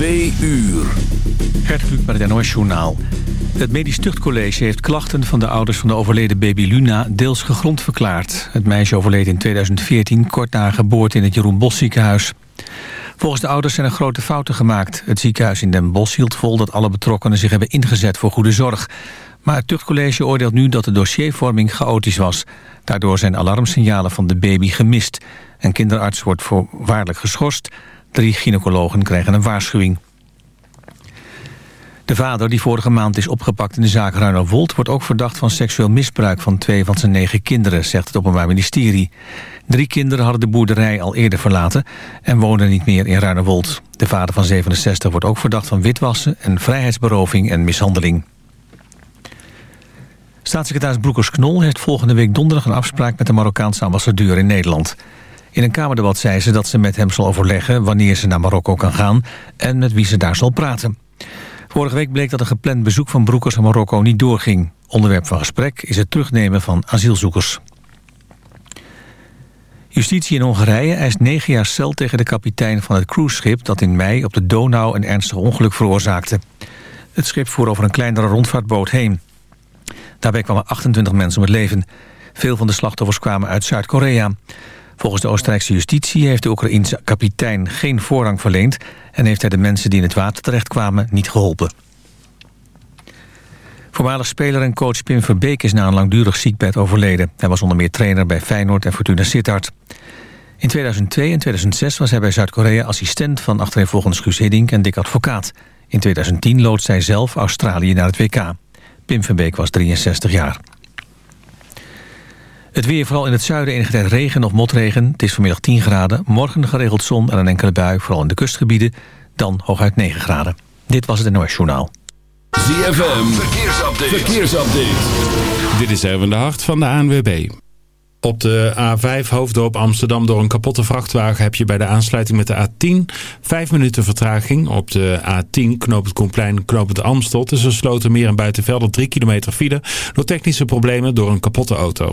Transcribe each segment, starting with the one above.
Twee uur. Gert Kluk het NOS Journaal. Het Medisch Tuchtcollege heeft klachten van de ouders van de overleden baby Luna deels gegrond verklaard. Het meisje overleed in 2014 kort na geboorte in het Jeroen Bos ziekenhuis. Volgens de ouders zijn er grote fouten gemaakt. Het ziekenhuis in Den Bosch hield vol dat alle betrokkenen zich hebben ingezet voor goede zorg. Maar het tuchtcollege oordeelt nu dat de dossiervorming chaotisch was. Daardoor zijn alarmsignalen van de baby gemist. Een kinderarts wordt voorwaardelijk geschorst. Drie gynaecologen krijgen een waarschuwing. De vader, die vorige maand is opgepakt in de zaak Ruinerwold... wordt ook verdacht van seksueel misbruik van twee van zijn negen kinderen... zegt het Openbaar Ministerie. Drie kinderen hadden de boerderij al eerder verlaten... en woonden niet meer in Ruinerwold. De vader van 67 wordt ook verdacht van witwassen... en vrijheidsberoving en mishandeling. Staatssecretaris Broekers-Knol heeft volgende week donderdag een afspraak... met de Marokkaanse ambassadeur in Nederland... In een Kamerdebat zei ze dat ze met hem zal overleggen... wanneer ze naar Marokko kan gaan en met wie ze daar zal praten. Vorige week bleek dat een gepland bezoek van Broekers aan Marokko niet doorging. Onderwerp van gesprek is het terugnemen van asielzoekers. Justitie in Hongarije eist negen jaar cel tegen de kapitein van het cruiseschip... dat in mei op de Donau een ernstig ongeluk veroorzaakte. Het schip voer over een kleinere rondvaartboot heen. Daarbij kwamen 28 mensen om het leven. Veel van de slachtoffers kwamen uit Zuid-Korea. Volgens de Oostenrijkse justitie heeft de Oekraïense kapitein geen voorrang verleend... en heeft hij de mensen die in het water terechtkwamen niet geholpen. Voormalig speler en coach Pim Verbeek is na een langdurig ziekbed overleden. Hij was onder meer trainer bij Feyenoord en Fortuna Sittard. In 2002 en 2006 was hij bij Zuid-Korea assistent van achtereenvolgens Guus Hiddink en Dick Advocaat. In 2010 loodst hij zelf Australië naar het WK. Pim Verbeek was 63 jaar. Het weer vooral in het zuiden enige tijd regen of motregen. Het is vanmiddag 10 graden. Morgen geregeld zon en een enkele bui, vooral in de kustgebieden. Dan hooguit 9 graden. Dit was het NOS Journaal. ZFM, verkeersupdate. verkeersupdate. Dit is even de hart van de ANWB. Op de A5 Hoofddorp Amsterdam door een kapotte vrachtwagen heb je bij de aansluiting met de A10 vijf minuten vertraging. Op de A10 knoop het Koenplein, knoop het Amstel tussen Slotermeer en Buitenvelder 3 kilometer file door technische problemen door een kapotte auto.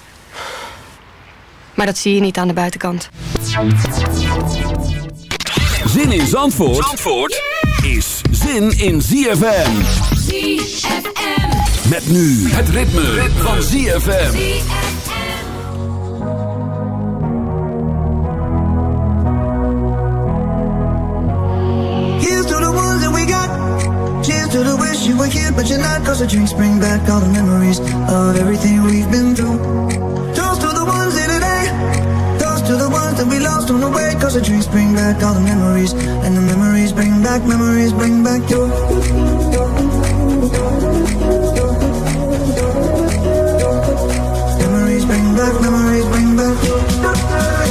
Maar dat zie je niet aan de buitenkant. Zin in Zandvoort, Zandvoort is zin in ZFM. ZFM. Met nu het ritme, van ZFM. Here's to the ones that we got. Cheers to the wish you were here, but you're not. Cause the drinks bring back all the memories of everything we've been through. to the ones that we lost on the way. Cause the dreams bring back all the memories. And the memories bring back, memories bring back you Memories bring back, memories bring back you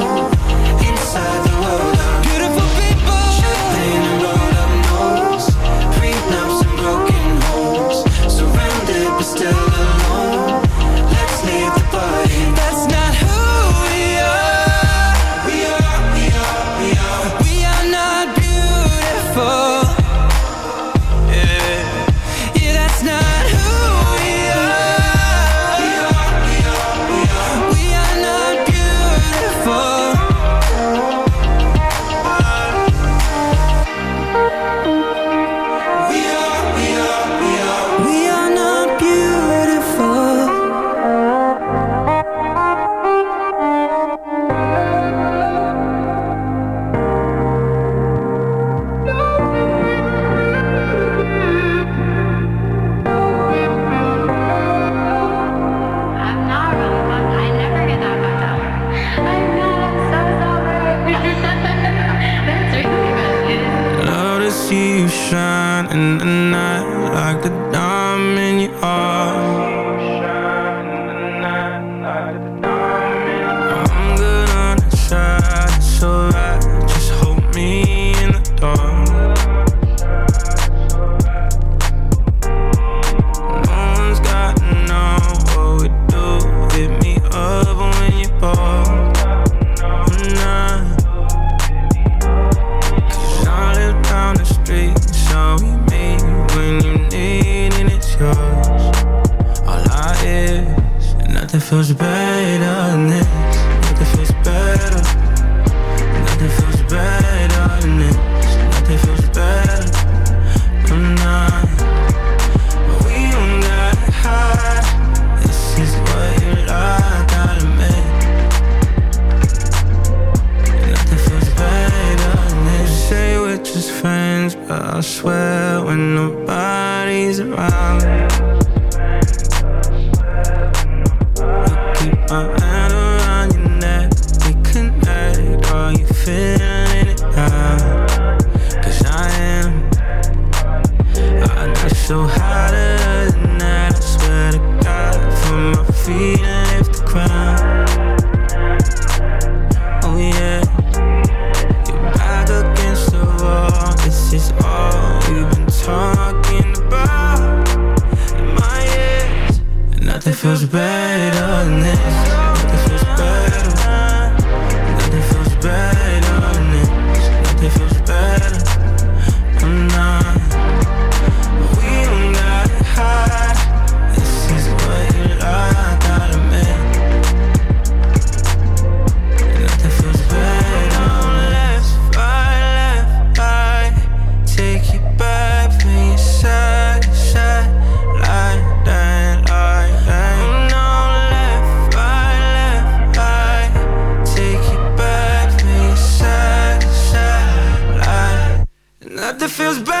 feels better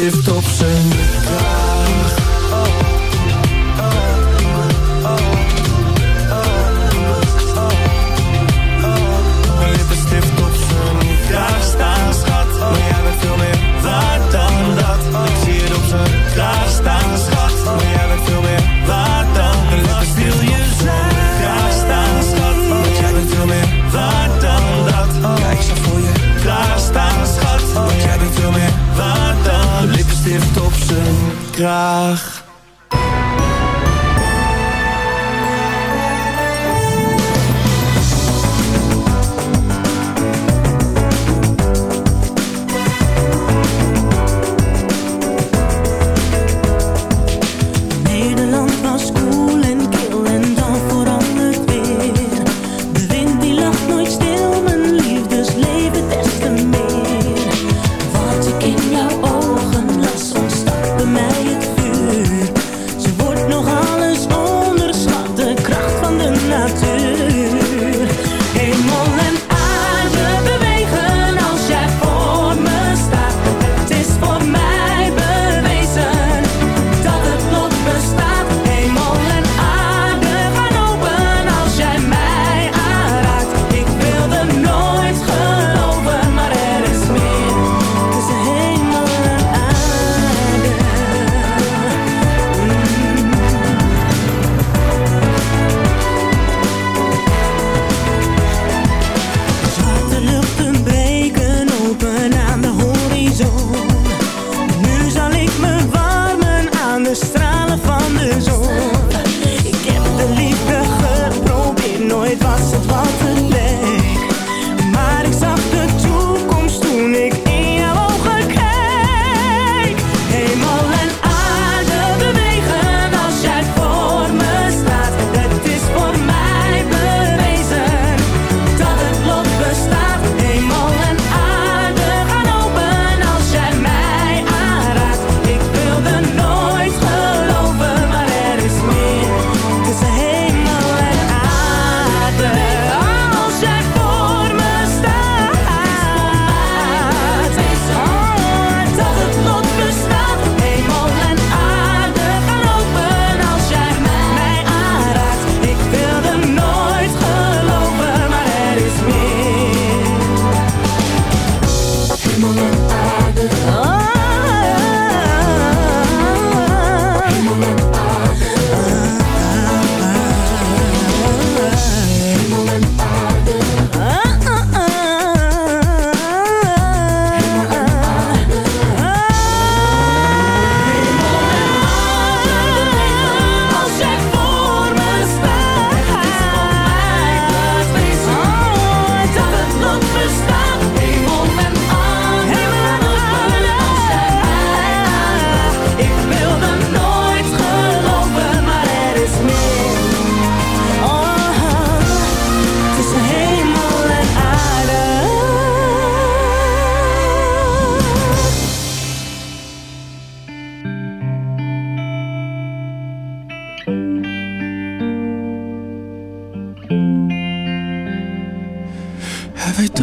zit op zijn. graag.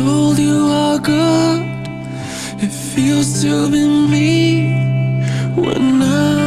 told you are good. It feels to be me when I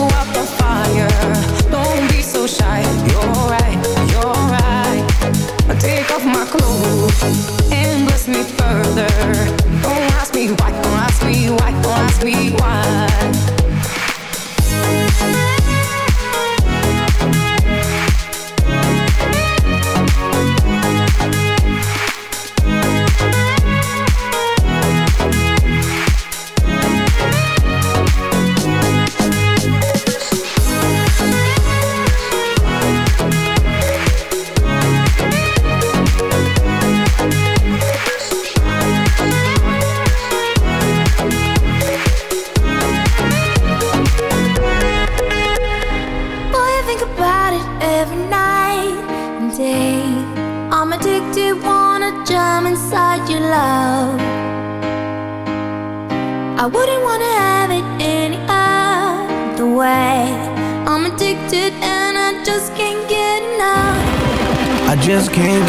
bless me further. Don't ask me why, don't ask me why, don't ask me why.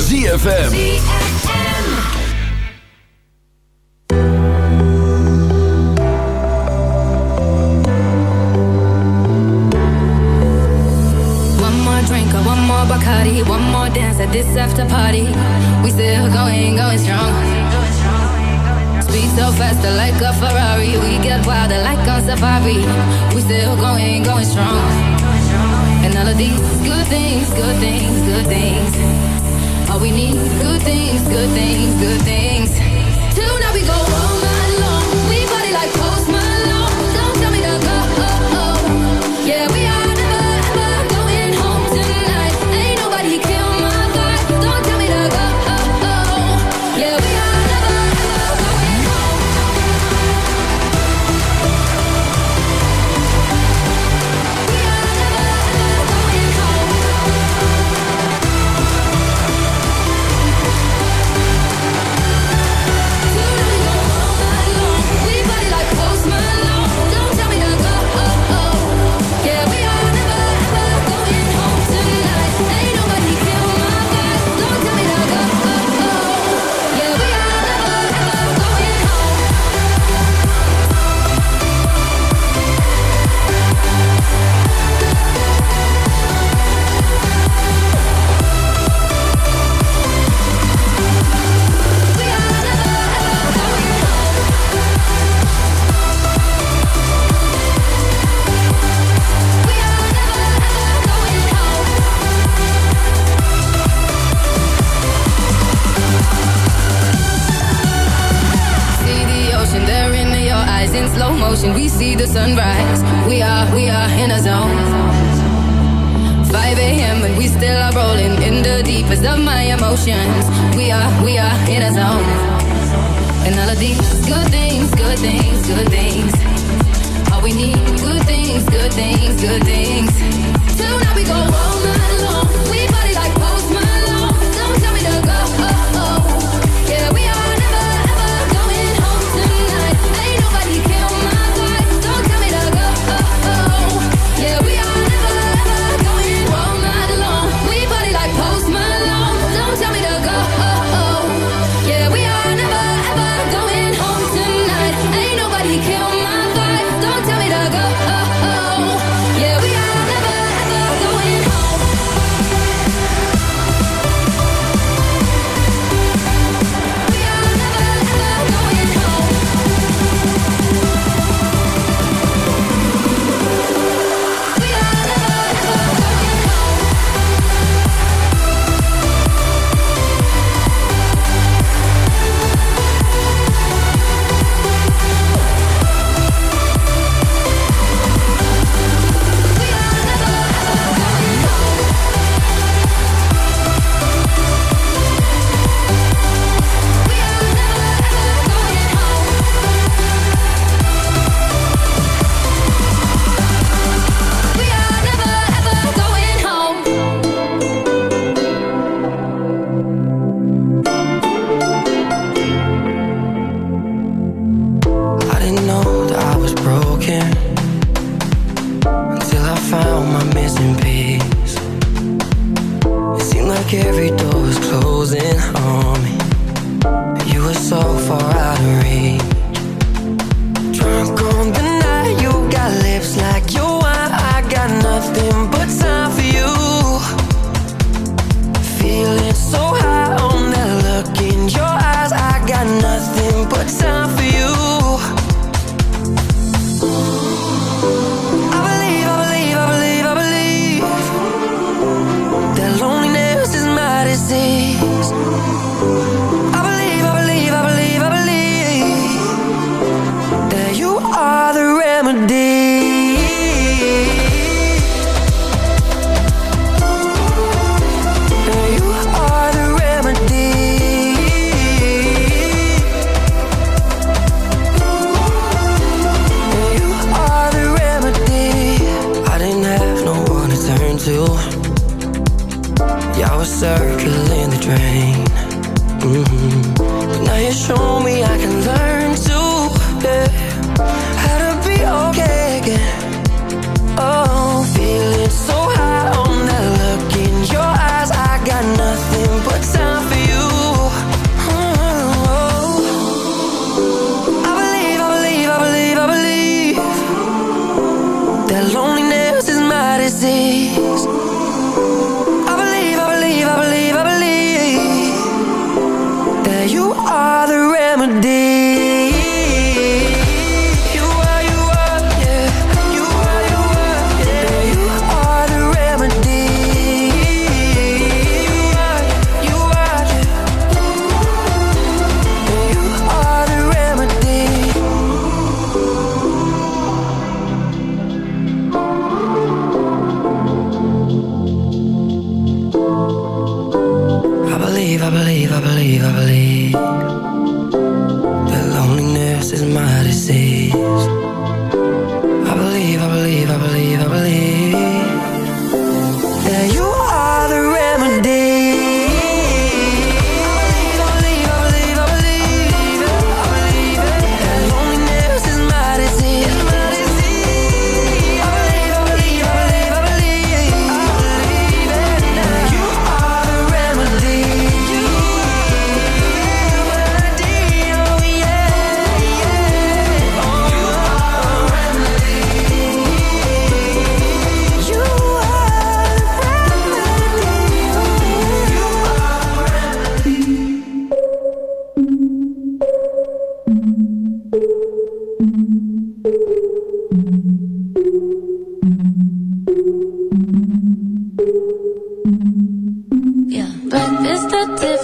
ZFM.